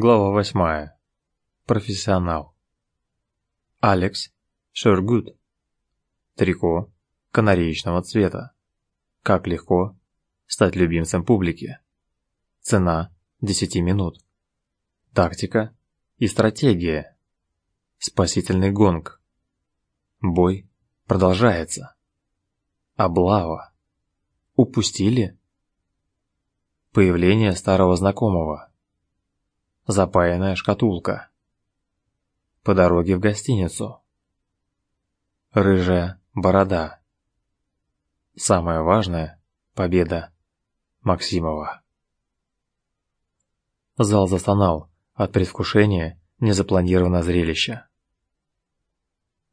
Глава восьмая. Профессионал. Алекс Шергут. Трико канареечного цвета. Как легко стать любимцем публики. Цена 10 минут. Тактика и стратегия. Спасительный гонг. Бой продолжается. Облава. Упустили? Появление старого знакомого запаянная шкатулка. По дороге в гостиницу. Рыжая борода. Самое важное – победа Максимова. Зал застонал от предвкушения незапланированного зрелища.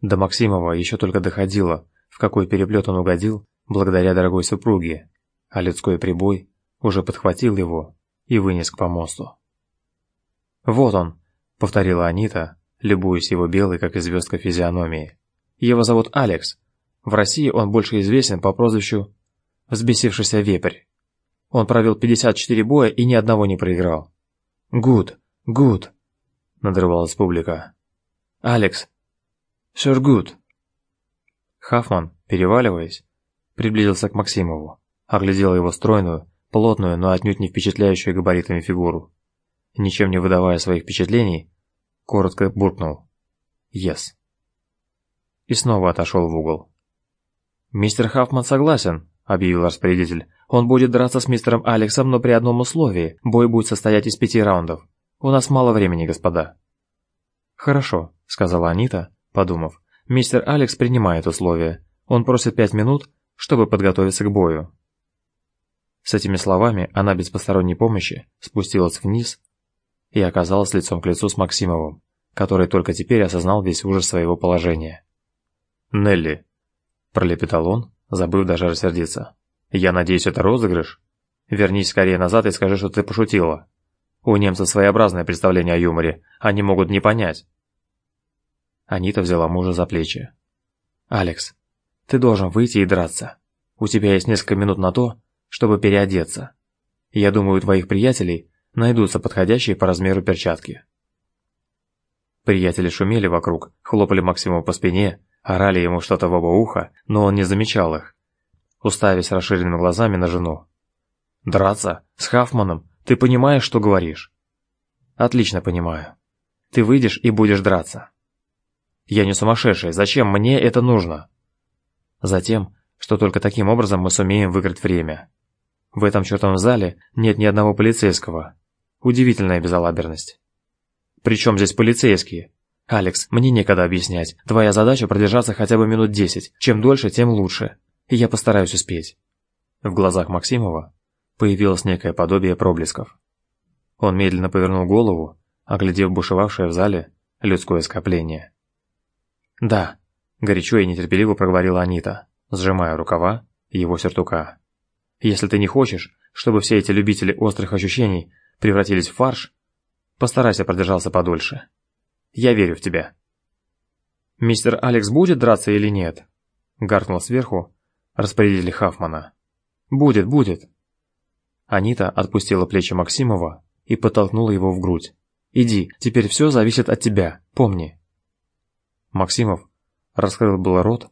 До Максимова еще только доходило, в какой переплет он угодил благодаря дорогой супруге, а людской прибой уже подхватил его и вынес к помосту. «Вот он», — повторила Анита, любуясь его белой, как и звездка физиономией. «Его зовут Алекс. В России он больше известен по прозвищу «Взбесившийся вепрь». Он провел 54 боя и ни одного не проиграл. «Гуд, гуд», — надрывалась публика. «Алекс, sure good». Хафман, переваливаясь, приблизился к Максимову, оглядел его стройную, плотную, но отнюдь не впечатляющую габаритами фигуру ничем не выдавая своих впечатлений, коротко буркнул «Yes». И снова отошел в угол. «Мистер Хаффман согласен», — объявил распорядитель. «Он будет драться с мистером Алексом, но при одном условии. Бой будет состоять из пяти раундов. У нас мало времени, господа». «Хорошо», — сказала Анита, подумав. «Мистер Алекс принимает условия. Он просит пять минут, чтобы подготовиться к бою». С этими словами она без посторонней помощи спустилась вниз и оказалась лицом к лицу с Максимовым, который только теперь осознал весь ужас своего положения. «Нелли», – пролепетал он, забыв даже рассердиться. «Я надеюсь, это розыгрыш? Вернись скорее назад и скажи, что ты пошутила. У немцев своеобразное представление о юморе, они могут не понять». Анита взяла мужа за плечи. «Алекс, ты должен выйти и драться. У тебя есть несколько минут на то, чтобы переодеться. Я думаю, у твоих приятелей найдутся подходящие по размеру перчатки. Приятели шумели вокруг, хлопали Максиму по спине, орали ему что-то в оба уха, но он не замечал их, уставясь расширенными глазами на жену. «Драться? С Хафманом? Ты понимаешь, что говоришь?» «Отлично понимаю. Ты выйдешь и будешь драться». «Я не сумасшедший, зачем мне это нужно?» «Затем, что только таким образом мы сумеем выиграть время. В этом чертовом зале нет ни одного полицейского, Удивительная безалаберность. Причем здесь полицейские? Алекс, мне некогда объяснять. Твоя задача продержаться хотя бы минут десять. Чем дольше, тем лучше. И я постараюсь успеть. В глазах Максимова появилось некое подобие проблесков. Он медленно повернул голову, оглядев бушевавшее в зале людское скопление. «Да», – горячо и нетерпеливо проговорила Анита, сжимая рукава его сюртука. «Если ты не хочешь, чтобы все эти любители острых ощущений – превратились в фарш, постарайся продержаться подольше. Я верю в тебя. Мистер Алекс будет драться или нет? гаркнул сверху распорядитель Хафмана. Будет, будет. Анита отпустила плечи Максимова и подтолкнула его в грудь. Иди, теперь все зависит от тебя, помни. Максимов раскрыл было рот,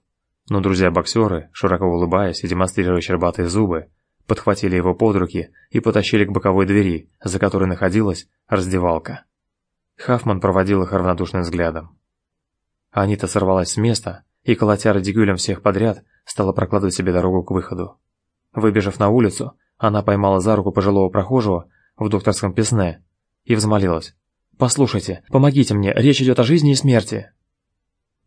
но друзья-боксеры, широко улыбаясь и демонстрируя щербатые зубы, подхватили его под руки и потащили к боковой двери, за которой находилась раздевалка. Хафман проводил их равнодушным взглядом. Анита сорвалась с места и, колотя радикюлем всех подряд, стала прокладывать себе дорогу к выходу. Выбежав на улицу, она поймала за руку пожилого прохожего в докторском песне и взмолилась. «Послушайте, помогите мне, речь идет о жизни и смерти!»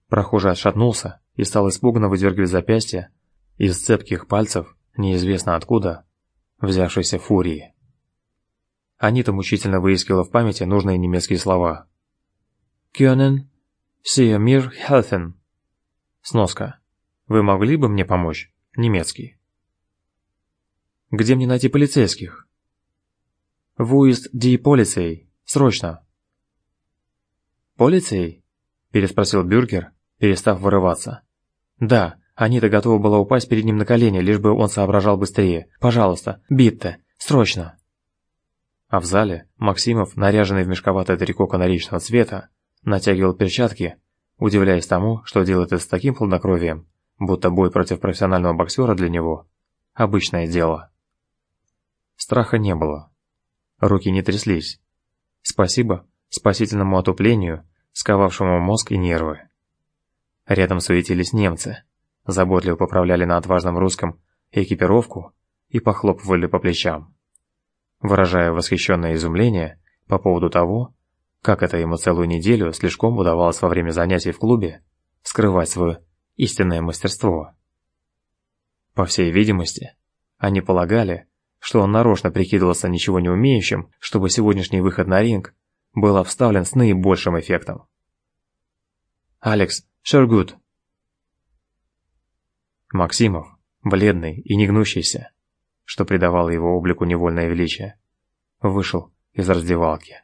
Прохожий отшатнулся и стал испуганно выдергивать запястья из цепких пальцев неизвестно откуда, взявшейся фурии. Анита мучительно выискивала в памяти нужные немецкие слова. «Кёнен, сия мир хелфен». Сноска. «Вы могли бы мне помочь?» Немецкий. «Где мне найти полицейских?» «Вуист ди полицей. Срочно!» «Полицей?» – переспросил Бюргер, перестав вырываться. «Да, Анита готова была упасть перед ним на колени, лишь бы он соображал быстрее. «Пожалуйста, Битте, срочно!» А в зале Максимов, наряженный в мешковатое трико канаричного цвета, натягивал перчатки, удивляясь тому, что делает это с таким хладнокровием, будто бой против профессионального боксера для него – обычное дело. Страха не было. Руки не тряслись. Спасибо спасительному отуплению, сковавшему мозг и нервы. Рядом суетились немцы, заботливо поправляли на отважном русском экипировку и похлопывали по плечам, выражая восхищенное изумление по поводу того, как это ему целую неделю слишком удавалось во время занятий в клубе скрывать свое истинное мастерство. По всей видимости, они полагали, что он нарочно прикидывался ничего не умеющим, чтобы сегодняшний выход на ринг был обставлен с наибольшим эффектом. «Алекс, sure good». Максимов, бледный и негнущийся, что придавало его облику невольное величие, вышел из раздевалки.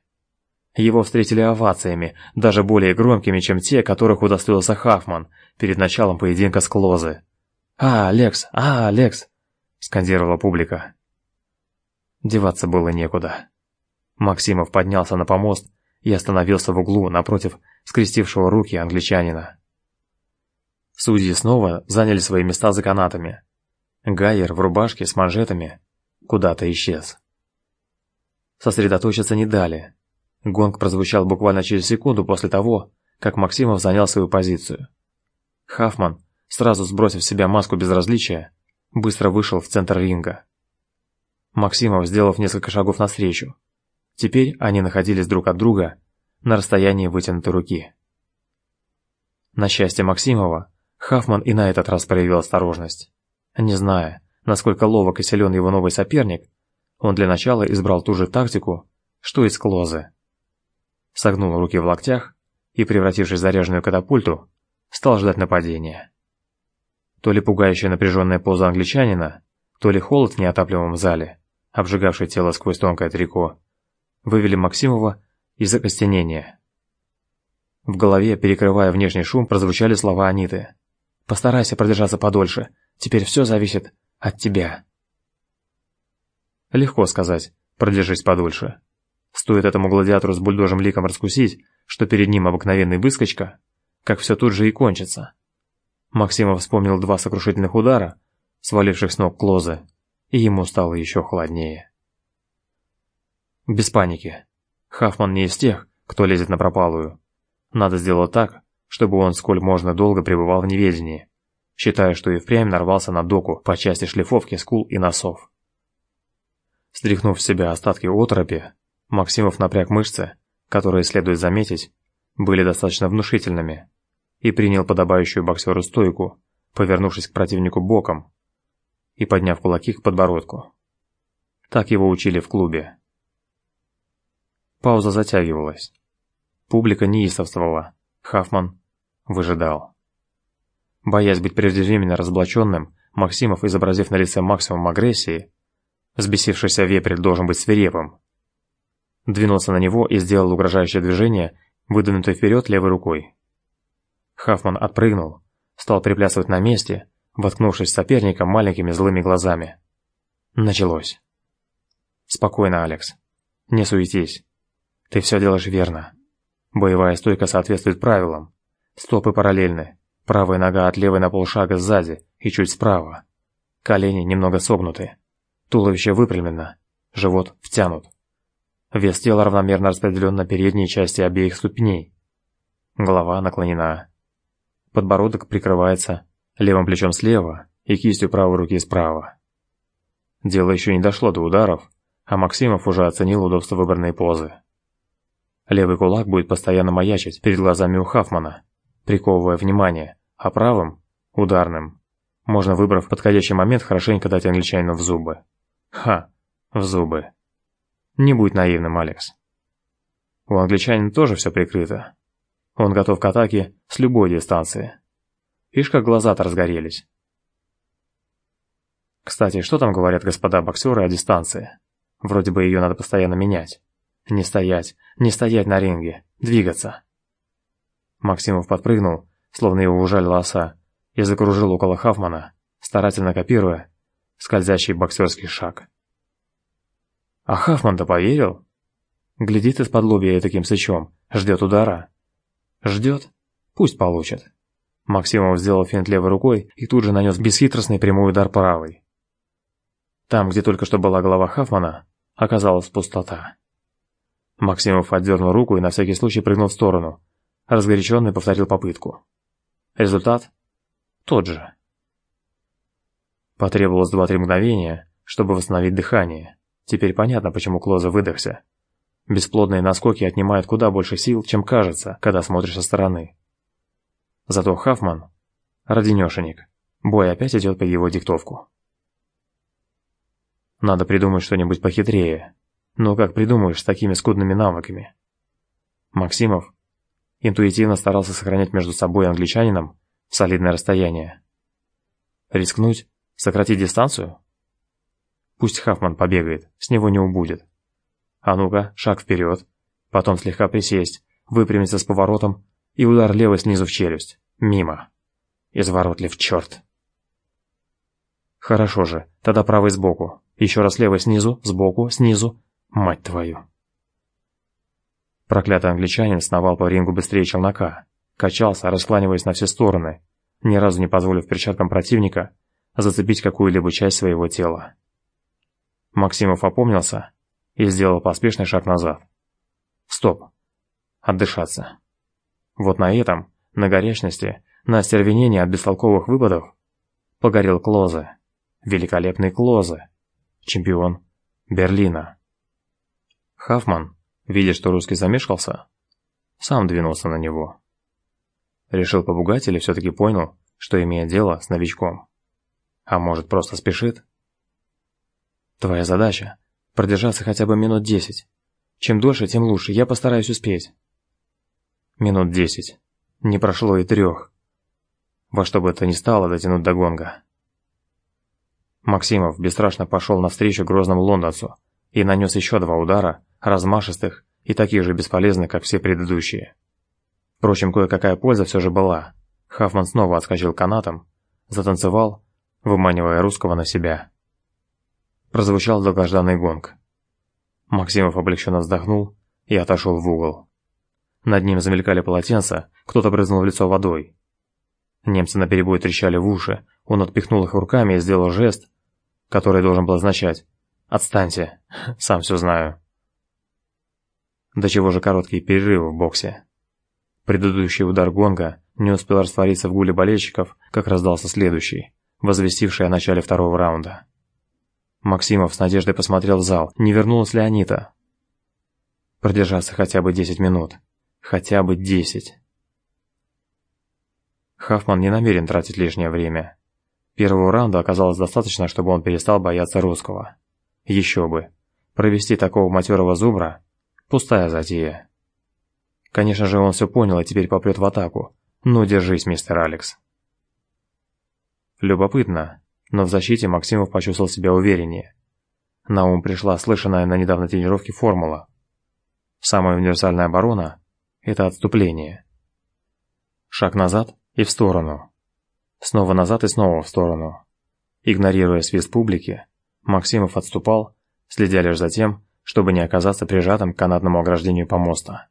Его встретили овациями, даже более громкими, чем те, которых удостоился Хафман перед началом поединка с Клозе. «А, Алекс! А, Алекс!» – скандировала публика. Деваться было некуда. Максимов поднялся на помост и остановился в углу напротив скрестившего руки англичанина. Судьи снова заняли свои места за канатами. Гайер в рубашке с манжетами куда-то исчез. Сосредоточиться не дали. Гонг прозвучал буквально через секунду после того, как Максимов занял свою позицию. Хафман, сразу сбросив с себя маску безразличия, быстро вышел в центр ринга. Максимов, сделав несколько шагов навстречу. Теперь они находились друг от друга на расстоянии вытянутой руки. На счастье Максимова, Хафман и на этот раз проявил осторожность. Не зная, насколько ловок и силен его новый соперник, он для начала избрал ту же тактику, что и с Клозы. Согнул руки в локтях и, превратившись в заряженную катапульту, стал ждать нападения. То ли пугающая напряженная поза англичанина, то ли холод в неотапливаемом зале, обжигавший тело сквозь тонкое трико, вывели Максимова из окостенения. В голове, перекрывая внешний шум, прозвучали слова Аниты. «Постарайся продержаться подольше. Теперь все зависит от тебя». Легко сказать «продержись подольше». Стоит этому гладиатору с бульдожим ликом раскусить, что перед ним обыкновенный выскочка, как все тут же и кончится. Максимов вспомнил два сокрушительных удара, сваливших с ног Клозы, и ему стало еще холоднее. Без паники. Хафман не из тех, кто лезет на пропалую. Надо сделать так, чтобы он сколь можно долго пребывал в неведении, считая, что и впрямь нарвался на доку по части шлифовки скул и носов. Стряхнув в себя остатки оторопи, Максимов напряг мышцы, которые, следует заметить, были достаточно внушительными, и принял подобающую боксеру стойку, повернувшись к противнику боком, и подняв кулаки к подбородку. Так его учили в клубе. Пауза затягивалась. Публика неистовствовала. Хафман выжидал. Боясь быть преждевременно разоблаченным, Максимов, изобразив на лице максимум агрессии, взбесившийся вепрь должен быть свирепым, двинулся на него и сделал угрожающее движение, выдвинутой вперед левой рукой. Хафман отпрыгнул, стал приплясывать на месте, воткнувшись соперника маленькими злыми глазами. Началось. Спокойно, Алекс. Не суетись. Ты все делаешь верно. Боевая стойка соответствует правилам. Стопы параллельны. Правая нога от левой на полшага сзади и чуть справа. Колени немного согнуты. Туловище выпрямлено. Живот втянут. Вес тела равномерно распределен на передние части обеих ступней. Голова наклонена. Подбородок прикрывается левым плечом слева и кистью правой руки справа. Дело еще не дошло до ударов, а Максимов уже оценил удобство выбранной позы. Левый кулак будет постоянно маячить перед глазами у Хафмана, приковывая внимание, а правым, ударным, можно, выбрав подходящий момент, хорошенько дать англичанину в зубы. Ха, в зубы. Не будь наивным, Алекс. У англичанина тоже все прикрыто. Он готов к атаке с любой дистанции. Ишь, как глаза-то разгорелись. Кстати, что там говорят господа боксеры о дистанции? Вроде бы ее надо постоянно менять. Не стоять, не стоять на ринге, двигаться. Максимов подпрыгнул, словно его ужалила оса, и закружил около Хафмана, старательно копируя скользящий боксерский шаг. А Хафман-то поверил? Глядит из-под лобья таким сычом, ждет удара. Ждет? Пусть получит. Максимов сделал финт левой рукой и тут же нанес бесхитростный прямой удар правой. Там, где только что была голова Хафмана, оказалась пустота. Максимов отдернул руку и на всякий случай прыгнул в сторону. Разгоряченный повторил попытку. Результат тот же. Потребовалось два-три мгновения, чтобы восстановить дыхание. Теперь понятно, почему Клоза выдохся. Бесплодные наскоки отнимают куда больше сил, чем кажется, когда смотришь со стороны. Зато Хафман – роденешенек. Бой опять идет под его диктовку. Надо придумать что-нибудь похитрее. Но как придумаешь с такими скудными навыками? Максимов интуитивно старался сохранять между собой и англичанином солидное расстояние. Рискнуть? Сократить дистанцию? Пусть Хафман побегает, с него не убудет. А ну-ка, шаг вперед, потом слегка присесть, выпрямиться с поворотом и удар левой снизу в челюсть. Мимо. Изворотлив черт. Хорошо же, тогда правый сбоку. Еще раз левый снизу, сбоку, снизу. Мать твою. Проклятый англичанин сновал по рингу быстрее челнока. Качался, раскланиваясь на все стороны, ни разу не позволив перчаткам противника зацепить какую-либо часть своего тела. Максимов опомнился и сделал поспешный шаг назад. Стоп. Отдышаться. Вот на этом, на горячности, на остервенении от бестолковых выпадов, погорел Клозе. Великолепный Клозе. Чемпион Берлина. Хафман, видя, что русский замешкался, сам двинулся на него. Решил побугать или все-таки понял, что имеет дело с новичком? А может, просто спешит? Твоя задача – продержаться хотя бы минут десять. Чем дольше, тем лучше, я постараюсь успеть. Минут десять. Не прошло и трех. Во что бы это ни стало дотянуть до гонга. Максимов бесстрашно пошел навстречу грозному лондонцу и нанес еще два удара, размашистых и таких же бесполезных, как все предыдущие. Впрочем, кое-какая польза все же была. Хафман снова отскочил канатом, затанцевал, выманивая русского на себя. Прозвучал долгожданный гонг. Максимов облегченно вздохнул и отошел в угол. Над ним замелькали полотенца, кто-то брызнул в лицо водой. Немцы наперебой трещали в уши, он отпихнул их руками и сделал жест, который должен был означать «Отстаньте, сам все знаю». До чего же короткие перерывы в боксе. Предыдущий удар гонга не успел раствориться в гуле болельщиков, как раздался следующий, возвестивший о начале второго раунда. Максимов с надеждой посмотрел в зал, не вернулась ли Анита. Продержаться хотя бы 10 минут. Хотя бы 10. Хафман не намерен тратить лишнее время. Первого раунда оказалось достаточно, чтобы он перестал бояться русского. Еще бы. Провести такого матерого зубра – пустая затея. Конечно же, он все понял и теперь попрет в атаку. Ну, держись, мистер Алекс. Любопытно, но в защите Максимов почувствовал себя увереннее. На ум пришла слышанная на недавней тренировке формула. Самая универсальная оборона – это отступление. Шаг назад и в сторону. Снова назад и снова в сторону. Игнорируя свист публики, Максимов отступал, следя лишь за тем, чтобы не оказаться прижатым к канатному ограждению помоста.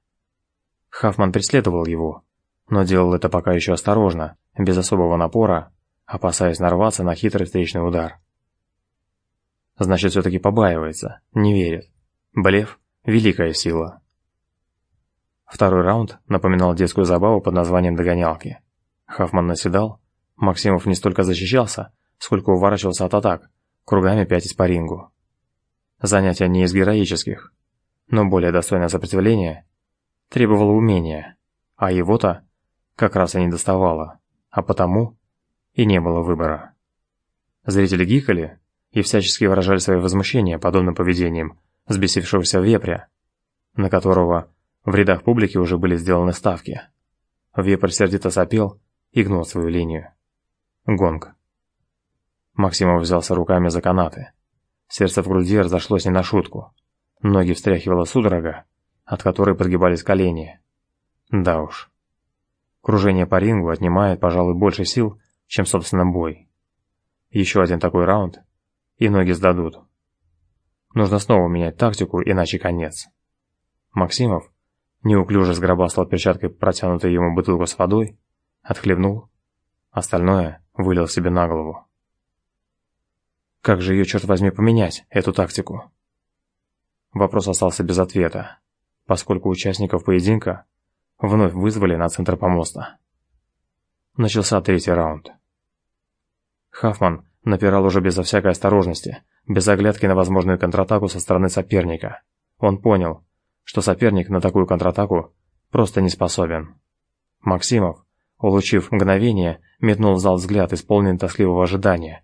Хафман преследовал его, но делал это пока еще осторожно, без особого напора, опасаясь нарваться на хитрый встречный удар. Значит, все-таки побаивается, не верит. Блеф – великая сила. Второй раунд напоминал детскую забаву под названием «догонялки». Хафман наседал, Максимов не столько защищался, сколько уворачивался от атак, кругами пятясь по рингу. Занятие не из героических, но более достойное сопротивление требовало умения, а его-то как раз и не доставало, а потому и не было выбора. Зрители гикали и всячески выражали свое возмущение подобным поведением взбесившегося вепря, на которого в рядах публики уже были сделаны ставки. Вепрь сердито сопел и гнул свою линию. Гонг. Максимов взялся руками за канаты. Сердце в груди разошлось не на шутку. Ноги встряхивало судорога, от которой подгибались колени. Да уж. Кружение по рингу отнимает, пожалуй, больше сил, чем, собственно, бой. Еще один такой раунд, и ноги сдадут. Нужно снова менять тактику, иначе конец. Максимов неуклюже сгробастал перчаткой протянутую ему бутылку с водой, отхлебнул, остальное вылил себе на голову. Как же ее, черт возьми, поменять, эту тактику? Вопрос остался без ответа, поскольку участников поединка вновь вызвали на центр помоста. Начался третий раунд. Хафман напирал уже безо всякой осторожности, без оглядки на возможную контратаку со стороны соперника. Он понял, что соперник на такую контратаку просто не способен. Максимов, улучив мгновение, метнул в зал взгляд, исполненный тоскливого ожидания.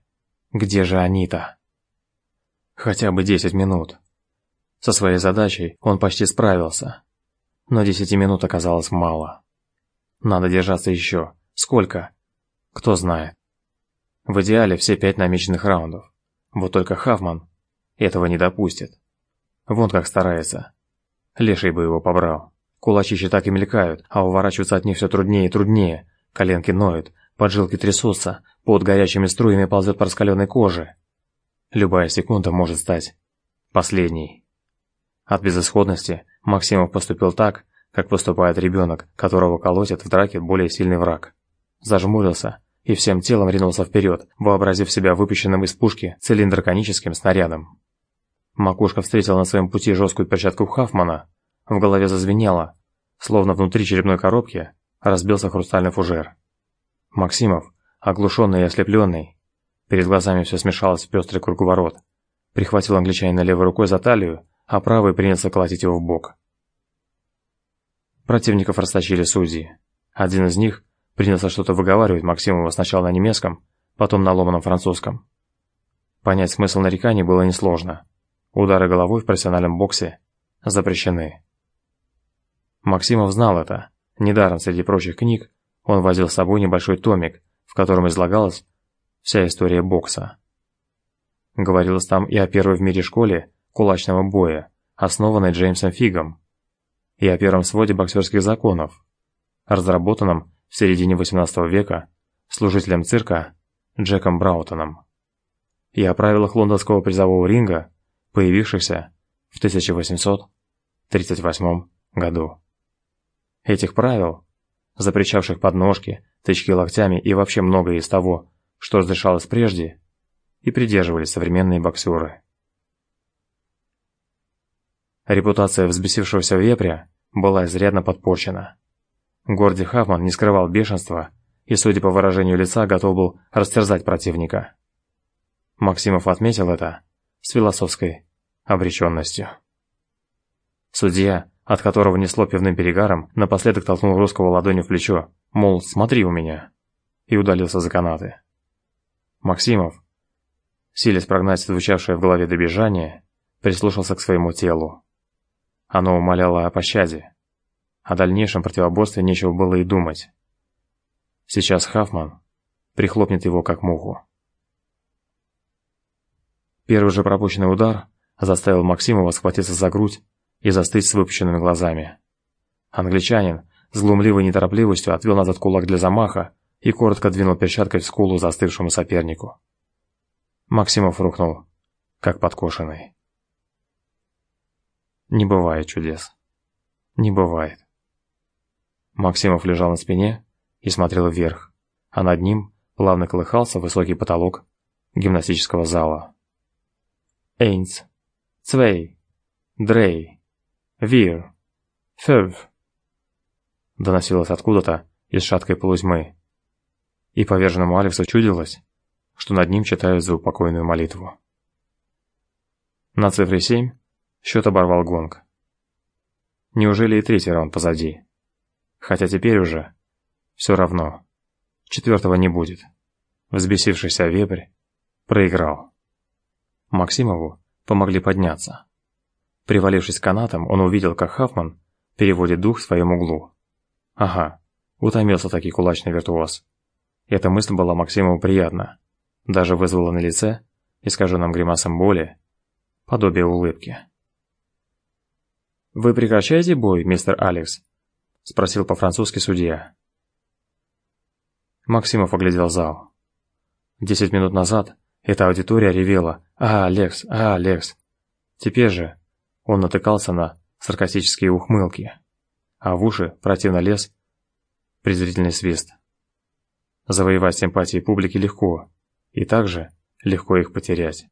Где же они-то? Хотя бы десять минут. Со своей задачей он почти справился. Но десяти минут оказалось мало. Надо держаться еще. Сколько? Кто знает. В идеале все пять намеченных раундов. Вот только Хавман этого не допустит. Вон как старается. Леший бы его побрал. Кулачища так и мелькают, а уворачиваться от них все труднее и труднее. Коленки ноют, поджилки трясутся, под горячими струями ползет по раскаленной коже. Любая секунда может стать последней. От безысходности Максимов поступил так, как поступает ребенок, которого колотит в драке более сильный враг. Зажмурился и всем телом ринулся вперед, вообразив себя выпущенным из пушки цилиндроконическим снарядом. Макушка встретила на своем пути жесткую перчатку Хафмана, в голове зазвенело, словно внутри черепной коробки разбился хрустальный фужер. Максимов, оглушенный и ослепленный, перед глазами все смешалось в пестрый круговорот, прихватил англичанина левой рукой за талию, а правой принялся колотить его в бок. Противников растащили судьи. Один из них принялся что-то выговаривать Максимову сначала на немецком, потом на ломаном французском. Понять смысл нареканий было несложно. Удары головой в профессиональном боксе запрещены. Максимов знал это. Недаром среди прочих книг он возил с собой небольшой томик, в котором излагалась вся история бокса. Говорилось там и о первой в мире школе кулачного боя, основанной Джеймсом Фигом, и о первом своде боксерских законов, разработанном в середине XVIII века служителем цирка Джеком Браутоном, и о правилах лондонского призового ринга, появившихся в 1838 году. Этих правил, запрещавших подножки, тычки локтями и вообще многое из того, что разрешалось прежде, и придерживались современные боксеры. Репутация взбесившегося вепря была изрядно подпорчена. Горди Хафман не скрывал бешенства и, судя по выражению лица, готов был растерзать противника. Максимов отметил это с философской обреченностью. Судья, от которого несло пивным перегаром, напоследок толкнул русского ладонью в плечо, мол, смотри у меня, и удалился за канаты. Максимов, силясь прогнать звучавшее в голове добежание, прислушался к своему телу. Оно умоляло о пощаде. О дальнейшем противоборстве нечего было и думать. Сейчас Хафман прихлопнет его как муху. Первый же пропущенный удар заставил Максимова схватиться за грудь и застыть с выпущенными глазами. Англичанин с глумливой неторопливостью отвел назад кулак для замаха и коротко двинул перчаткой в скулу застывшему сопернику. Максимов рухнул, как подкошенный. Не бывает чудес. Не бывает. Максимов лежал на спине и смотрел вверх, а над ним плавно колыхался высокий потолок гимнастического зала. Эйнс, Цвей, Дрей, Вир, Фев. Доносилось откуда-то из шаткой полутьмы. И поверженному Алексу чудилось, что над ним читают заупокойную молитву. На цифре семь счет оборвал гонг. Неужели и третий раунд позади? Хотя теперь уже все равно. Четвертого не будет. Взбесившийся вепрь проиграл. Максимову помогли подняться. Привалившись к канатам, он увидел, как Хафман переводит дух в своем углу. Ага, утомился таки кулачный виртуоз. Эта мысль была Максимову приятна. Даже вызвала на лице, искаженном гримасом боли, подобие улыбки. «Вы прекращаете бой, мистер Алекс?» – спросил по-французски судья. Максимов оглядел зал. Десять минут назад эта аудитория ревела «А, Алекс! А, Алекс!» Теперь же он натыкался на саркастические ухмылки, а в уши противно лез презрительный свист. Завоевать симпатии публики легко, и также легко их потерять.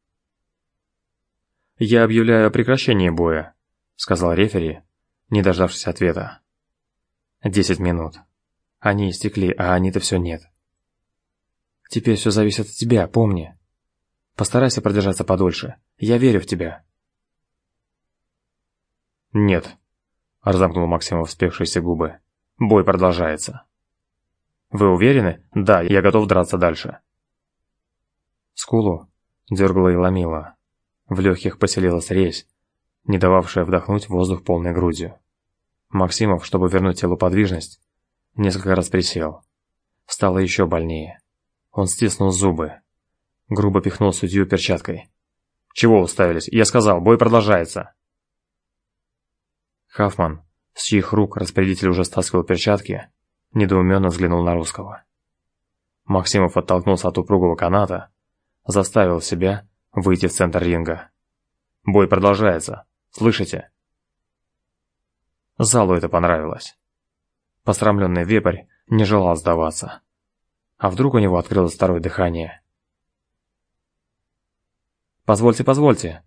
«Я объявляю о прекращении боя», — сказал рефери, не дождавшись ответа. «Десять минут. Они истекли, а они-то все нет. Теперь все зависит от тебя, помни. Постарайся продержаться подольше. Я верю в тебя». «Нет», — разомкнул Максимов спекшиеся губы. «Бой продолжается». «Вы уверены? Да, я готов драться дальше». Скулу дергала и ломила. В легких поселилась резь, не дававшая вдохнуть воздух полной грудью. Максимов, чтобы вернуть телу подвижность, несколько раз присел. Стало еще больнее. Он стиснул зубы. Грубо пихнул судью перчаткой. «Чего уставились? Я сказал, бой продолжается!» Хафман, с чьих рук распорядитель уже стаскивал перчатки, недоуменно взглянул на русского. Максимов оттолкнулся от упругого каната, заставил себя выйти в центр ринга. Бой продолжается. Слышите? Залу это понравилось. Посрамленный вепрь не желал сдаваться. А вдруг у него открылось второе дыхание? «Позвольте, позвольте!»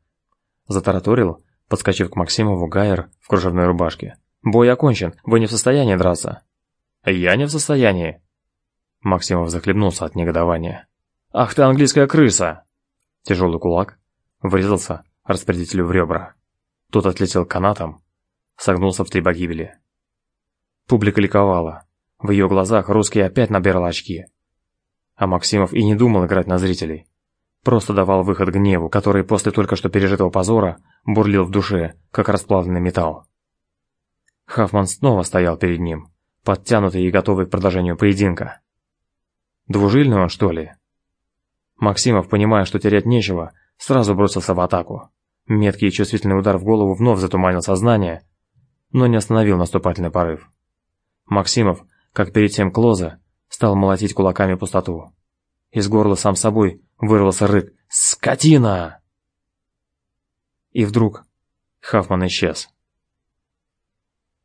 Затараторил, подскочив к Максимову Гайер в кружевной рубашке. «Бой окончен, вы не в состоянии драться». «Я не в состоянии!» Максимов захлебнулся от негодования. «Ах ты английская крыса!» Тяжелый кулак врезался распорядителю в ребра. Тот отлетел канатом, согнулся в три погибели. Публика ликовала. В ее глазах русский опять набирал очки. А Максимов и не думал играть на зрителей. Просто давал выход гневу, который после только что пережитого позора бурлил в душе, как расплавленный металл. Хафман снова стоял перед ним, подтянутый и готовый к продолжению поединка. Двужильный он, что ли? Максимов, понимая, что терять нечего, сразу бросился в атаку. Меткий и чувствительный удар в голову вновь затуманил сознание, но не остановил наступательный порыв. Максимов, как перед тем Клоза, стал молотить кулаками пустоту. Из горла сам собой вырвался рык «Скотина!» И вдруг Хафман исчез.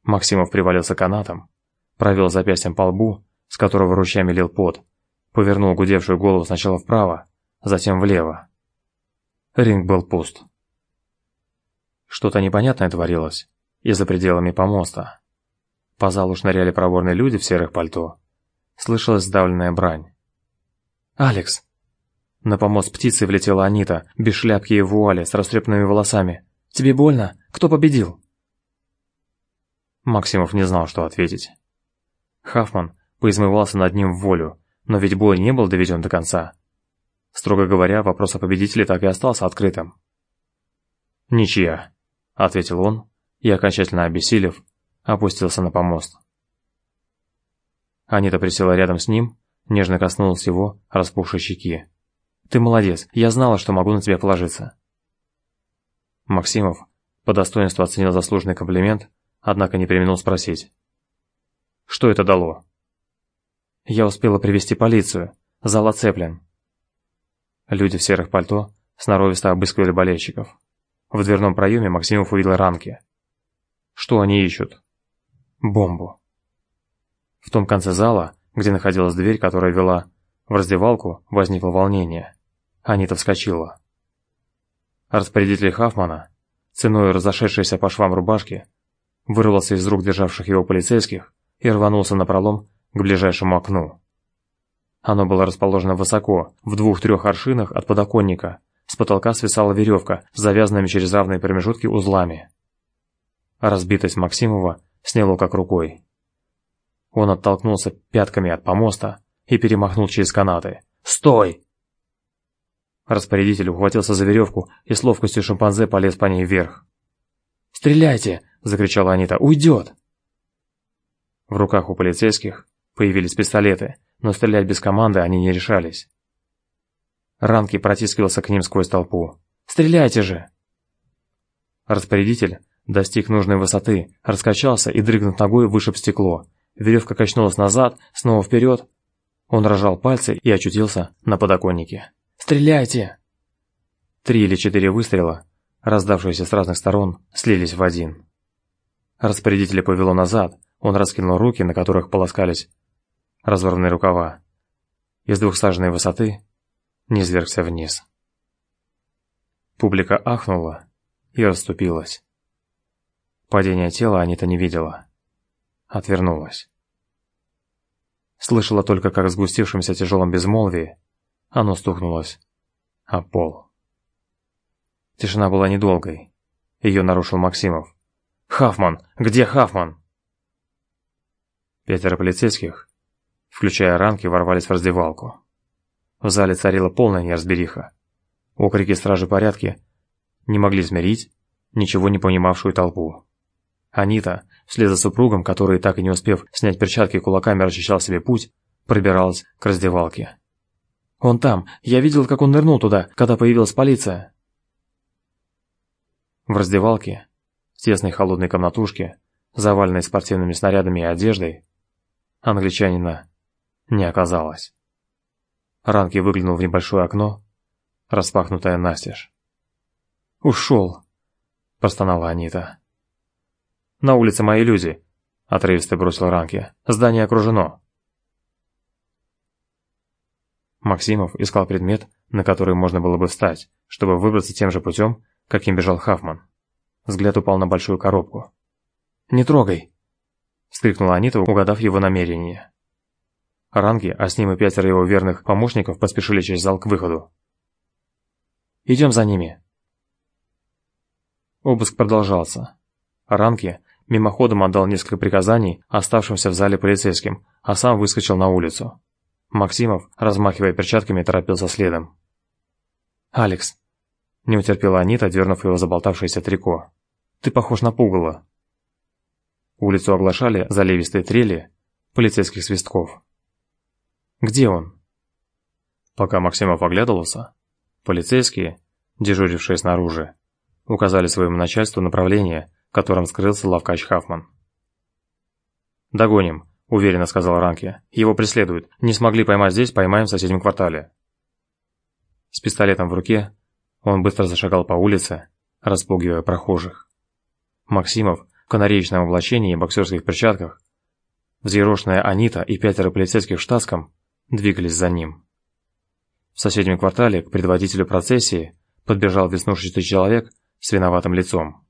Максимов привалился канатом, провел запястьем по лбу, с которого ручьями лил пот, Повернул гудевшую голову сначала вправо, затем влево. Ринг был пуст. Что-то непонятное творилось и за пределами помоста. По залу шныряли проворные люди в серых пальто. Слышалась сдавленная брань. «Алекс!» На помост птицы влетела Анита, без шляпки и вуали, с растрепанными волосами. «Тебе больно? Кто победил?» Максимов не знал, что ответить. Хафман поизмывался над ним в волю, но ведь бой не был доведен до конца. Строго говоря, вопрос о победителе так и остался открытым. «Ничья», — ответил он, и, окончательно обессилев, опустился на помост. Анита присела рядом с ним, нежно коснулась его распухшей щеки. «Ты молодец, я знала, что могу на тебя положиться». Максимов по достоинству оценил заслуженный комплимент, однако не применил спросить. «Что это дало?» Я успела привести полицию. Зал оцеплен. Люди в серых пальто сноровисто обыскивали болельщиков. В дверном проеме Максимов увидел ранки. Что они ищут? Бомбу. В том конце зала, где находилась дверь, которая вела в раздевалку, возникло волнение. Анита вскочила. Распорядитель Хафмана, ценой разошедшейся по швам рубашки, вырвался из рук державших его полицейских и рванулся на пролом к ближайшему окну. Оно было расположено высоко, в двух-трех аршинах от подоконника. С потолка свисала веревка с завязанными через равные промежутки узлами. Разбитость Максимова сняло как рукой. Он оттолкнулся пятками от помоста и перемахнул через канаты. «Стой!» Распорядитель ухватился за веревку и с ловкостью шимпанзе полез по ней вверх. «Стреляйте!» – закричала Анита. «Уйдет!» В руках у полицейских Появились пистолеты, но стрелять без команды они не решались. Ранки протискивался к ним сквозь толпу. «Стреляйте же!» Распорядитель достиг нужной высоты, раскачался и, дрыгнув ногой, вышиб стекло. Веревка качнулась назад, снова вперед. Он рожал пальцы и очутился на подоконнике. «Стреляйте!» Три или четыре выстрела раздавшиеся с разных сторон, слились в один. Распорядителя повело назад, он раскинул руки, на которых полоскались разорванные рукава. Из двухсаженной высоты низвергся вниз. Публика ахнула и расступилась. Падение тела Анита не видела. Отвернулась. Слышала только, как в сгустившемся тяжелом безмолвии оно стукнулось о пол. Тишина была недолгой. Ее нарушил Максимов. «Хафман! Где Хафман?» Пятеро полицейских, включая ранки, ворвались в раздевалку. В зале царила полная неразбериха. Окрики стражи порядки не могли смирить ничего не понимавшую толпу. Анита, вслед за супругом, который, так и не успев снять перчатки, кулаками расчищал себе путь, пробиралась к раздевалке. «Он там! Я видел, как он нырнул туда, когда появилась полиция!» В раздевалке, в тесной холодной комнатушке, заваленной спортивными снарядами и одеждой, англичанина не оказалось. Ранки выглянул в небольшое окно, распахнутое настежь. «Ушел!» – простонала Анита. «На улице мои люди!» – отрывисто бросил Ранки. «Здание окружено!» Максимов искал предмет, на который можно было бы встать, чтобы выбраться тем же путем, каким бежал Хафман. Взгляд упал на большую коробку. «Не трогай!» – вскрикнула Анита, угадав его намерение. Ранги, а с ним и пятеро его верных помощников поспешили через зал к выходу. «Идем за ними!» Обыск продолжался. Ранки мимоходом отдал несколько приказаний оставшимся в зале полицейским, а сам выскочил на улицу. Максимов, размахивая перчатками, торопился следом. «Алекс!» Не утерпела Анита, дернув его заболтавшееся трико. «Ты похож на пугало!» Улицу оглашали заливистые трели полицейских свистков. «Где он?» Пока Максимов оглядывался, полицейские, дежурившие снаружи, указали своему начальству направление, в котором скрылся лавкач Хафман. «Догоним», – уверенно сказал Ранке. «Его преследуют. Не смогли поймать здесь, поймаем в соседнем квартале». С пистолетом в руке он быстро зашагал по улице, распугивая прохожих. Максимов в канареечном облачении и боксерских перчатках, взъерошенная Анита и пятеро полицейских в штатском двигались за ним. В соседнем квартале к предводителю процессии подбежал веснушчатый человек с виноватым лицом.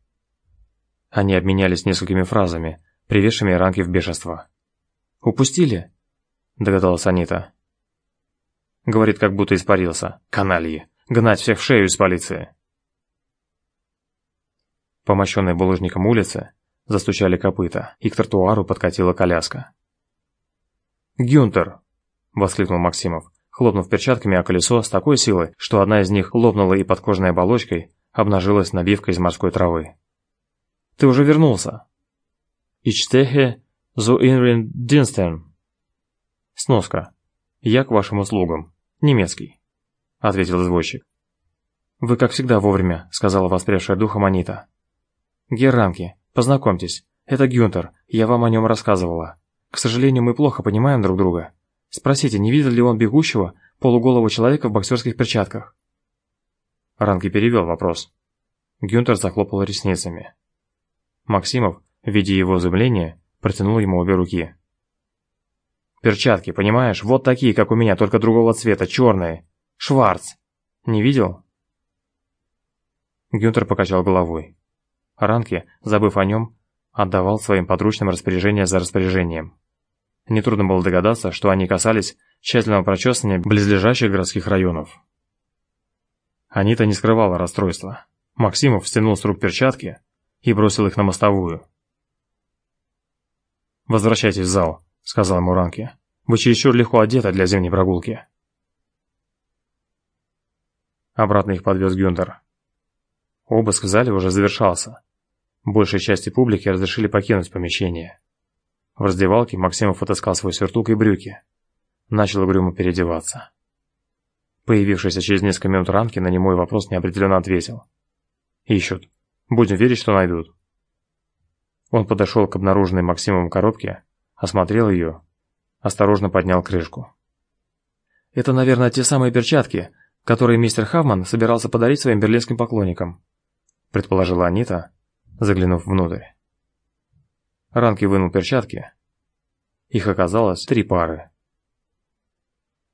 Они обменялись несколькими фразами, приведшими Ранки в бешенство. «Упустили?» – догадалась Анита. Говорит, как будто испарился. Канальи. Гнать всех в шею из полиции. По мощенной булыжником улице застучали копыта, и к тротуару подкатила коляска. «Гюнтер!» – воскликнул Максимов, хлопнув перчатками о колесо с такой силой, что одна из них лопнула и под кожной оболочкой обнажилась набивка из морской травы. «Ты уже вернулся?» «Ичтехе зу инрин динстерн». «Сноска. Я к вашим услугам. Немецкий», — ответил извозчик. «Вы, как всегда, вовремя», — сказала воспрявшая духом Анита. «Герранки, познакомьтесь, это Гюнтер, я вам о нем рассказывала. К сожалению, мы плохо понимаем друг друга. Спросите, не видел ли он бегущего, полуголого человека в боксерских перчатках?» Ранки перевел вопрос. Гюнтер захлопал ресницами. Максимов, видя его изумление, протянул ему обе руки. «Перчатки, понимаешь? Вот такие, как у меня, только другого цвета, черные. Шварц. Не видел?» Гюнтер покачал головой. Ранки, забыв о нем, отдавал своим подручным распоряжение за распоряжением. Нетрудно было догадаться, что они касались тщательного прочесывания близлежащих городских районов. Анита не скрывала расстройства. Максимов стянул с рук перчатки и бросил их на мостовую. «Возвращайтесь в зал», — сказал ему Ранки. «Вы чересчур легко одеты для зимней прогулки». Обратно их подвез Гюнтер. Обыск в зале уже завершался. Большей части публики разрешили покинуть помещение. В раздевалке Максимов отыскал свой сюртук и брюки. Начал угрюмо переодеваться. Появившийся через несколько минут Ранки на немой вопрос неопределенно ответил. «Ищут. Будем верить, что найдут». Он подошел к обнаруженной Максимовым коробке, осмотрел ее, осторожно поднял крышку. «Это, наверное, те самые перчатки, которые мистер Хавман собирался подарить своим берлинским поклонникам. предположила Анита, заглянув внутрь. Ранки вынул перчатки. Их оказалось три пары.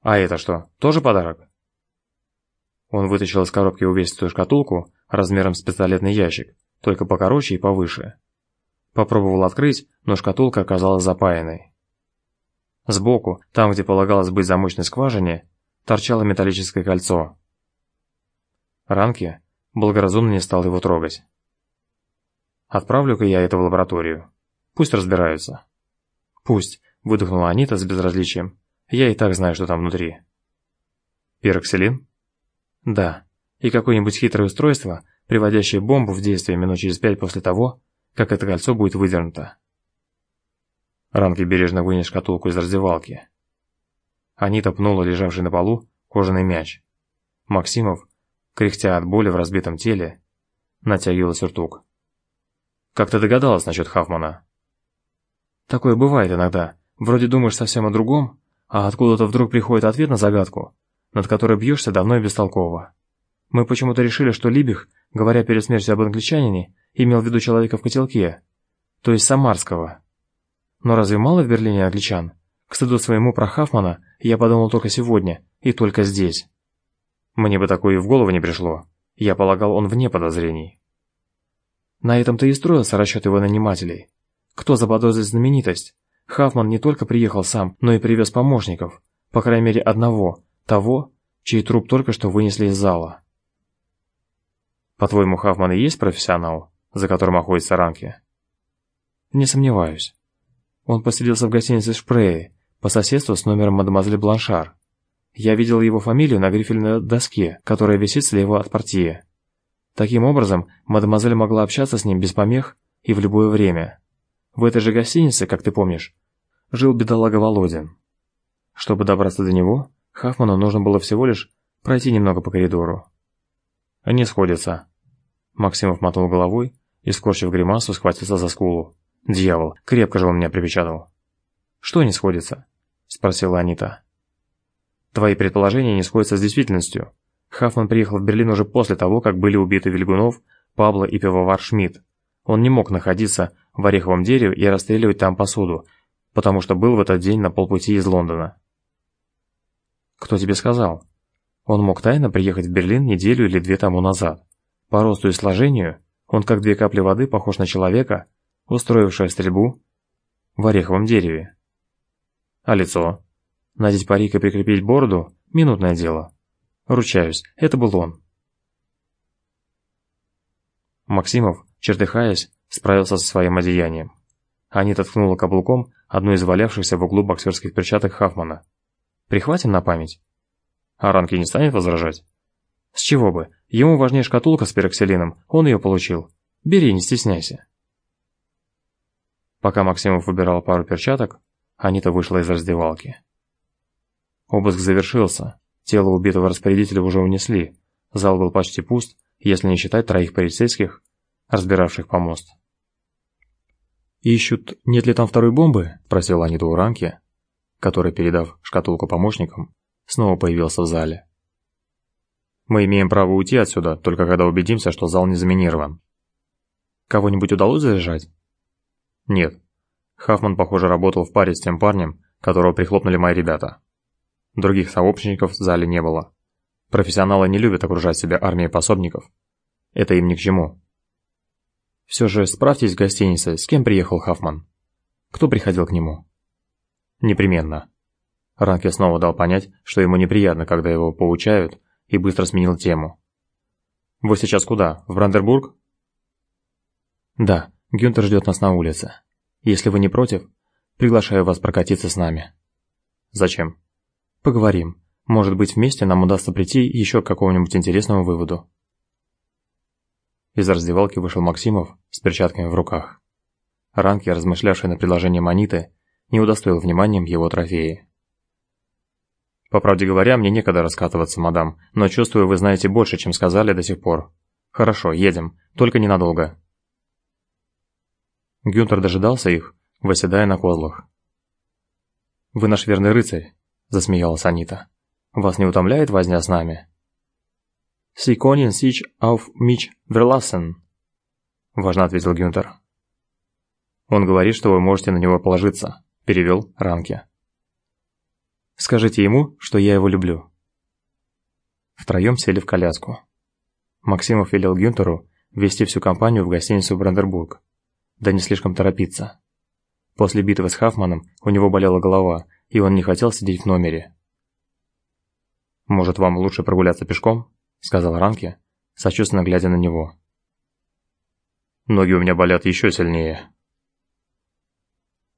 «А это что, тоже подарок?» Он вытащил из коробки увесистую шкатулку размером с пистолетный ящик, только покороче и повыше. Попробовал открыть, но шкатулка оказалась запаянной. Сбоку, там, где полагалось быть замочной скважине, торчало металлическое кольцо. Ранки благоразумно не стал его трогать. «Отправлю-ка я это в лабораторию. Пусть разбираются». «Пусть», — выдохнула Анита с безразличием. «Я и так знаю, что там внутри». «Пироксилин?» «Да. И какое-нибудь хитрое устройство, приводящее бомбу в действие минут через пять после того, как это кольцо будет выдернуто». Ранки бережно вынес шкатулку из раздевалки. Анита пнула лежавший на полу кожаный мяч. Максимов, кряхтя от боли в разбитом теле, натягивал сюртук. «Как ты догадалась насчет Хафмана?» «Такое бывает иногда. Вроде думаешь совсем о другом, а откуда-то вдруг приходит ответ на загадку, над которой бьешься давно и бестолково. Мы почему-то решили, что Либих, говоря перед смертью об англичанине, имел в виду человека в котелке, то есть Самарского. Но разве мало в Берлине англичан? К стыду своему про Хафмана я подумал только сегодня, и только здесь. Мне бы такое и в голову не пришло. Я полагал, он вне подозрений. На этом-то и строился расчет его нанимателей. Кто заподозрит знаменитость? Хафман не только приехал сам, но и привез помощников. По крайней мере одного, того, чей труп только что вынесли из зала. По-твоему, Хафман и есть профессионал, за которым охотятся ранки? Не сомневаюсь. Он поселился в гостинице Шпрее, по соседству с номером мадемуазель Бланшар. Я видел его фамилию на грифельной доске, которая висит слева от портье. Таким образом, мадемуазель могла общаться с ним без помех и в любое время. В этой же гостинице, как ты помнишь, жил бедолага Володин. Чтобы добраться до него, Хафману нужно было всего лишь пройти немного по коридору. Они сходятся. Максимов мотнул головой и, скорчив гримасу, схватился за скулу. Дьявол, крепко же он меня припечатал. Что не сходится? Спросила Анита. Твои предположения не сходятся с действительностью. Хафман приехал в Берлин уже после того, как были убиты Вильгунов, Пабло и пивовар Шмидт. Он не мог находиться в Ореховом дереве и расстреливать там посуду, потому что был в этот день на полпути из Лондона. Кто тебе сказал? Он мог тайно приехать в Берлин неделю или две тому назад. По росту и сложению он как две капли воды похож на человека, устроившего стрельбу в ореховом дереве. А лицо? Надеть парик и прикрепить бороду – минутное дело. Ручаюсь, это был он. Максимов, чертыхаясь, справился со своим одеянием. Анита ткнула каблуком одну из валявшихся в углу боксерских перчаток Хафмана. «Прихватим на память?» А Ранки не станет возражать? «С чего бы? Ему важнее шкатулка с пероксилином, он ее получил. Бери, не стесняйся». Пока Максимов выбирал пару перчаток, Анита вышла из раздевалки. Обыск завершился. Тело убитого распорядителя уже унесли. Зал был почти пуст, если не считать троих полицейских, разбиравших помост. «Ищут, нет ли там второй бомбы?» – просила Анита у Ранки, который, передав шкатулку помощникам, снова появился в зале. «Мы имеем право уйти отсюда, только когда убедимся, что зал не заминирован». «Кого-нибудь удалось задержать?» «Нет. Хафман, похоже, работал в паре с тем парнем, которого прихлопнули мои ребята. Других сообщников в зале не было. Профессионалы не любят окружать себя армией пособников. Это им ни к чему. Все же справьтесь в гостинице, с кем приехал Хафман. Кто приходил к нему? Непременно. Ранке снова дал понять, что ему неприятно, когда его поучают, и быстро сменил тему. «Вы сейчас куда? В Брандербург?» «Да, Гюнтер ждет нас на улице. Если вы не против, приглашаю вас прокатиться с нами». «Зачем?» «Поговорим. Может быть, вместе нам удастся прийти еще к какому-нибудь интересному выводу». Из раздевалки вышел Максимов с перчатками в руках. Ранки, размышлявший над предложением Аниты, не удостоил вниманием его трофеи. «По правде говоря, мне некогда раскатываться, мадам, но чувствую, вы знаете больше, чем сказали до сих пор. Хорошо, едем, только ненадолго». Гюнтер дожидался их, восседая на козлах. «Вы наш верный рыцарь», – засмеялась Анита. «Вас не утомляет возня с нами?» Können sich auf mich verlassen. – важно ответил Гюнтер. «Он говорит, что вы можете на него положиться», – перевел Ранке. «Скажите ему, что я его люблю». Втроем сели в коляску. Максимов велел Гюнтеру вести всю компанию в гостиницу Брандербург. Да не слишком торопиться. После битвы с Хафманом у него болела голова, и он не хотел сидеть в номере. «Может, вам лучше прогуляться пешком?» – сказал Ранке, сочувственно глядя на него. «Ноги у меня болят еще сильнее».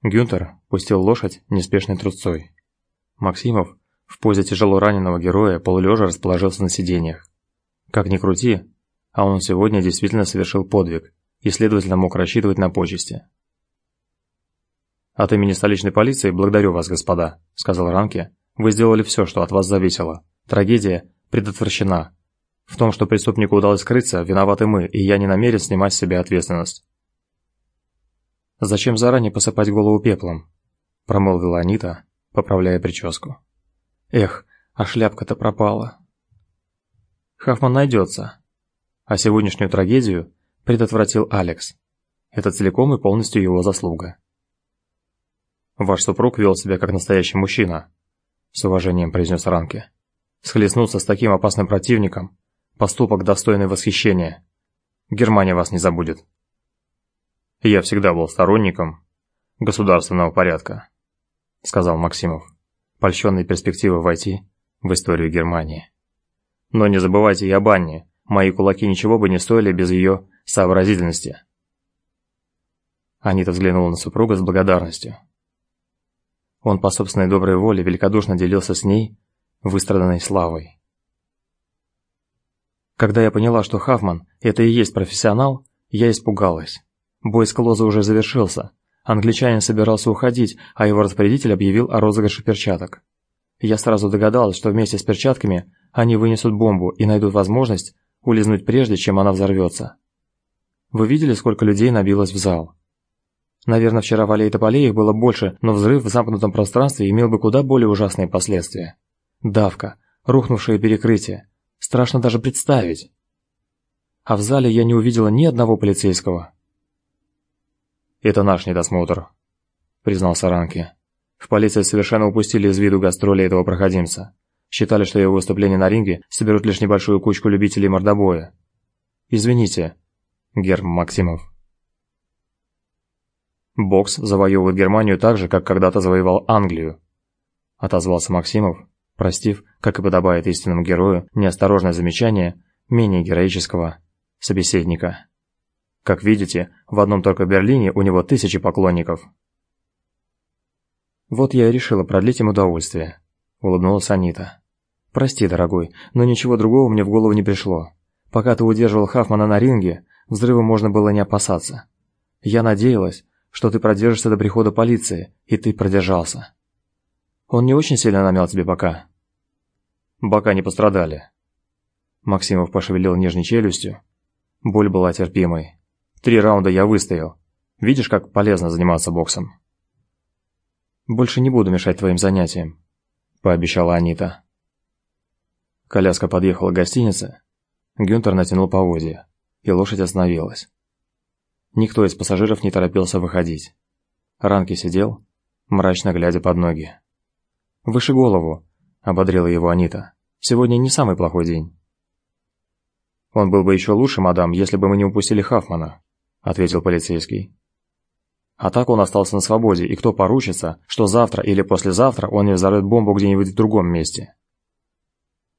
Гюнтер пустил лошадь неспешной трусцой. Максимов в позе тяжело раненого героя полулежа расположился на сиденьях. Как ни крути, а он сегодня действительно совершил подвиг и, следовательно, мог рассчитывать на почести. «От имени столичной полиции благодарю вас, господа», — сказал Ранке. «Вы сделали все, что от вас зависело. Трагедия предотвращена. В том, что преступнику удалось скрыться, виноваты мы, и я не намерен снимать с себя ответственность». «Зачем заранее посыпать голову пеплом?» — промолвила Анита, поправляя прическу. «Эх, а шляпка-то пропала». Хафман найдется. А сегодняшнюю трагедию предотвратил Алекс. Это целиком и полностью его заслуга. «Ваш супруг вел себя как настоящий мужчина», — с уважением произнес Ранке. «Схлестнуться с таким опасным противником — поступок, достойный восхищения. Германия вас не забудет». «Я всегда был сторонником государственного порядка», — сказал Максимов, польщенный перспективой войти в историю Германии. «Но не забывайте и об Анне, мои кулаки ничего бы не стоили без ее сообразительности». Анита взглянула на супруга с благодарностью. Он по собственной доброй воле великодушно делился с ней выстраданной славой. Когда я поняла, что Хафман – это и есть профессионал, я испугалась. Бой с Клоза уже завершился. Англичанин собирался уходить, а его распорядитель объявил о розыгрыше перчаток. Я сразу догадалась, что вместе с перчатками они вынесут бомбу и найдут возможность улизнуть прежде, чем она взорвется. Вы видели, сколько людей набилось в зал? Наверное, вчера в аллее их было больше, но взрыв в замкнутом пространстве имел бы куда более ужасные последствия. Давка, рухнувшее перекрытие. Страшно даже представить. А в зале я не увидела ни одного полицейского. «Это наш недосмотр», — признался Ранки. «В полиции совершенно упустили из виду гастроли этого проходимца. Считали, что его выступление на ринге соберут лишь небольшую кучку любителей мордобоя. Извините, Герм Максимов». Бокс завоевывает Германию так же, как когда-то завоевал Англию. Отозвался Максимов, простив, как и подобает истинному герою, неосторожное замечание менее героического собеседника. Как видите, в одном только Берлине у него тысячи поклонников. Вот я и решила продлить им удовольствие, улыбнулась Анита. Прости, дорогой, но ничего другого мне в голову не пришло. Пока ты удерживал Хафмана на ринге, взрыва можно было не опасаться. Я надеялась, что ты продержишься до прихода полиции, и ты продержался. Он не очень сильно намял тебе бока? Бока не пострадали. Максимов пошевелил нижней челюстью. Боль была терпимой. Три раунда я выстоял. Видишь, как полезно заниматься боксом? Больше не буду мешать твоим занятиям, пообещала Анита. Коляска подъехала к гостинице. Гюнтер натянул поводья, и лошадь остановилась. Никто из пассажиров не торопился выходить. Ранки сидел, мрачно глядя под ноги. «Выше голову», — ободрила его Анита. «Сегодня не самый плохой день». «Он был бы еще лучше, мадам, если бы мы не упустили Хафмана», — ответил полицейский. «А так он остался на свободе, и кто поручится, что завтра или послезавтра он не взорвет бомбу где-нибудь в другом месте?»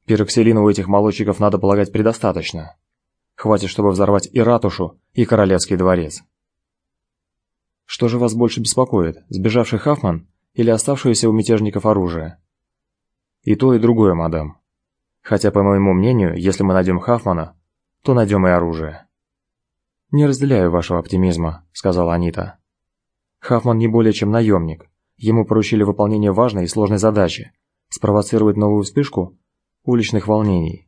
«Пироксилина у этих молодчиков, надо полагать, предостаточно. Хватит, чтобы взорвать и ратушу, и королевский дворец. Что же вас больше беспокоит, сбежавший Хафман или оставшееся у мятежников оружие? И то, и другое, мадам. Хотя, по моему мнению, если мы найдем Хафмана, то найдем и оружие. «Не разделяю вашего оптимизма», — сказала Анита. «Хафман не более чем наемник. Ему поручили выполнение важной и сложной задачи — спровоцировать новую вспышку уличных волнений.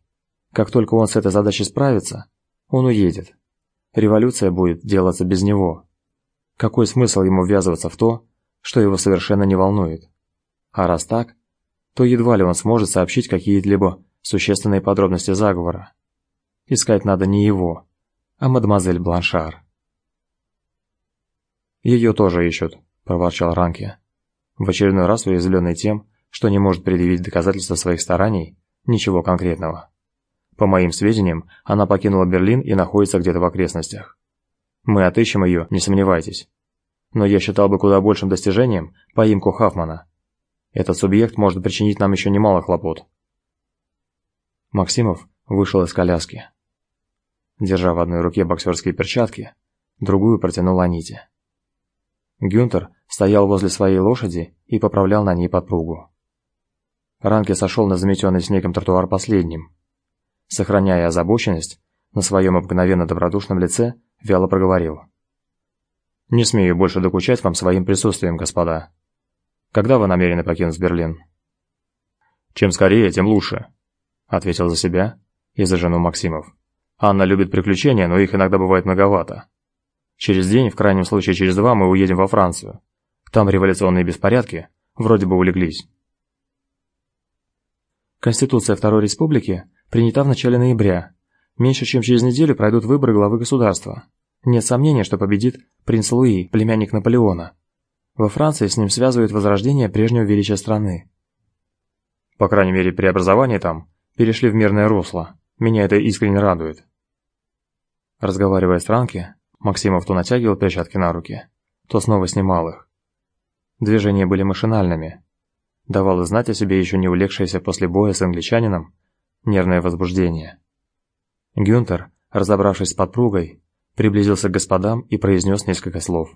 Как только он с этой задачей справится, он уедет. Революция будет делаться без него. Какой смысл ему ввязываться в то, что его совершенно не волнует? А раз так, то едва ли он сможет сообщить какие-либо существенные подробности заговора. Искать надо не его, а мадемуазель Бланшар. Ее тоже ищут, проворчал Ранки. В очередной раз уязвленный тем, что не может предъявить доказательства своих стараний, ничего конкретного. По моим сведениям, она покинула Берлин и находится где-то в окрестностях. Мы отыщем ее, не сомневайтесь. Но я считал бы куда большим достижением поимку Хафмана. Этот субъект может причинить нам еще немало хлопот. Максимов вышел из коляски. Держа в одной руке боксерские перчатки, другую протянул Аните. Гюнтер стоял возле своей лошади и поправлял на ней подпругу. Ранке сошел на заметенный снегом тротуар последним. Сохраняя озабоченность, на своем обыкновенно добродушном лице вяло проговорил. «Не смею больше докучать вам своим присутствием, господа. Когда вы намерены покинуть Берлин?» «Чем скорее, тем лучше», — ответил за себя и за жену Максимов. «Анна любит приключения, но их иногда бывает многовато. Через день, в крайнем случае через два, мы уедем во Францию. Там революционные беспорядки вроде бы улеглись». Конституция Второй Республики принята в начале ноября. Меньше чем через неделю пройдут выборы главы государства. Нет сомнения, что победит принц Луи, племянник Наполеона. Во Франции с ним связывают возрождение прежнего величия страны. По крайней мере, преобразования там перешли в мирное русло. Меня это искренне радует. Разговаривая с Ранки, Максимов то натягивал перчатки на руки, то снова снимал их. Движения были машинальными. Давало знать о себе еще не улегшееся после боя с англичанином нервное возбуждение. Гюнтер, разобравшись с подпругой, приблизился к господам и произнес несколько слов.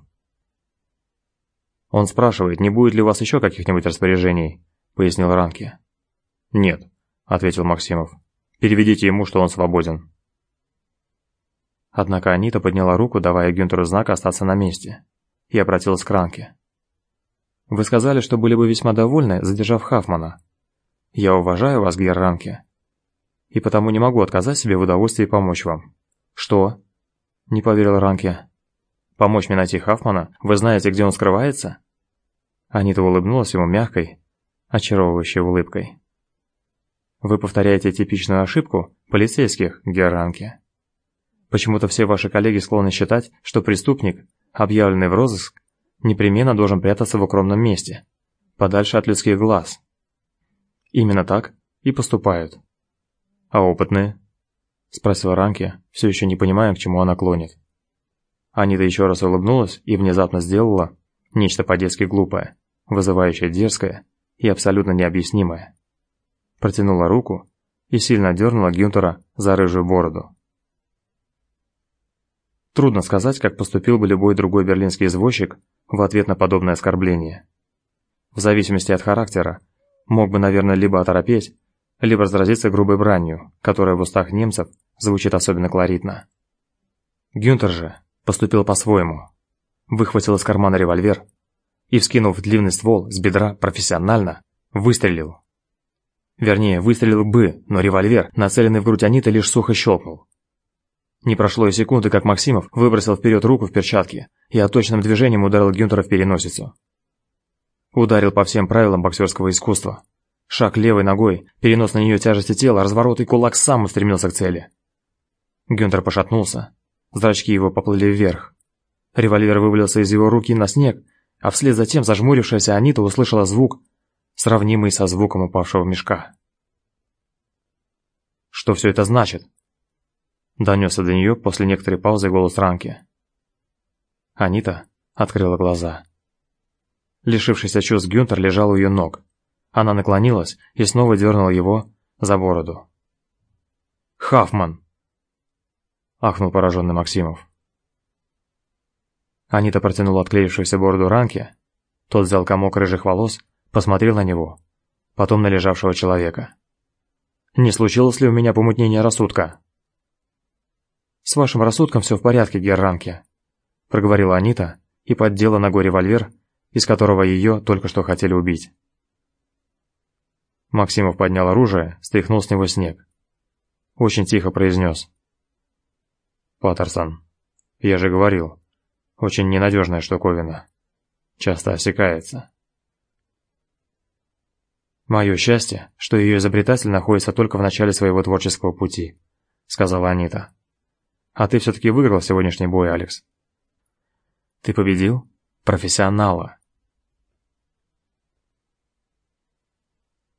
«Он спрашивает, не будет ли у вас еще каких-нибудь распоряжений?» – пояснил Ранки. «Нет», – ответил Максимов. «Переведите ему, что он свободен». Однако Анита подняла руку, давая Гюнтеру знак остаться на месте, и обратилась к Ранке. «Вы сказали, что были бы весьма довольны, задержав Хафмана. Я уважаю вас, Герр Ранке, и потому не могу отказать себе в удовольствии помочь вам». «Что?» – не поверил Ранке. «Помочь мне найти Хафмана? Вы знаете, где он скрывается?» Анита улыбнулась ему мягкой, очаровывающей улыбкой. «Вы повторяете типичную ошибку полицейских, Герранке. Почему-то все ваши коллеги склонны считать, что преступник, объявленный в розыск, непременно должен прятаться в укромном месте, подальше от людских глаз. Именно так и поступают. А опытные? Спросил Ранки, все еще не понимая, к чему она клонит. Анита еще раз улыбнулась и внезапно сделала нечто по-детски глупое, вызывающее дерзкое и абсолютно необъяснимое. Протянула руку и сильно дернула Гюнтера за рыжую бороду. Трудно сказать, как поступил бы любой другой берлинский извозчик в ответ на подобное оскорбление. В зависимости от характера, мог бы, наверное, либо оторопеть, либо разразиться грубой бранью, которая в устах немцев звучит особенно колоритно. Гюнтер же поступил по-своему. Выхватил из кармана револьвер и, вскинув длинный ствол с бедра профессионально, выстрелил. Вернее, выстрелил бы, но револьвер, нацеленный в грудь Аниты, лишь сухо щелкнул. Не прошло и секунды, как Максимов выбросил вперед руку в перчатке и точным движением ударил Гюнтера в переносицу. Ударил по всем правилам боксерского искусства, Шаг левой ногой, перенос на нее тяжести тела, разворот и кулак сам устремился к цели. Гюнтер пошатнулся. Зрачки его поплыли вверх. Револьвер вывалился из его руки на снег, а вслед за тем зажмурившаяся Анита услышала звук, сравнимый со звуком упавшего мешка. «Что все это значит?» Донесся до нее после некоторой паузы голос Ранки. Анита открыла глаза. Лишившийся чувств Гюнтер лежал у ее ног. Она наклонилась и снова дернула его за бороду. «Хафман!» – ахнул пораженный Максимов. Анита протянула отклеившуюся бороду ранки. Тот взял комок рыжих волос, посмотрел на него, потом на лежавшего человека. «Не случилось ли у меня помутнение рассудка?» «С вашим рассудком все в порядке, Герранке», – проговорила Анита и поддела ногой револьвер, из которого ее только что хотели убить. Максимов поднял оружие, стряхнул с него снег. Очень тихо произнес. «Паттерсон, я же говорил, очень ненадежная штуковина. Часто осекается». «Мое счастье, что ее изобретатель находится только в начале своего творческого пути», — сказала Анита. «А ты все-таки выиграл сегодняшний бой, Алекс». «Ты победил?» профессионала.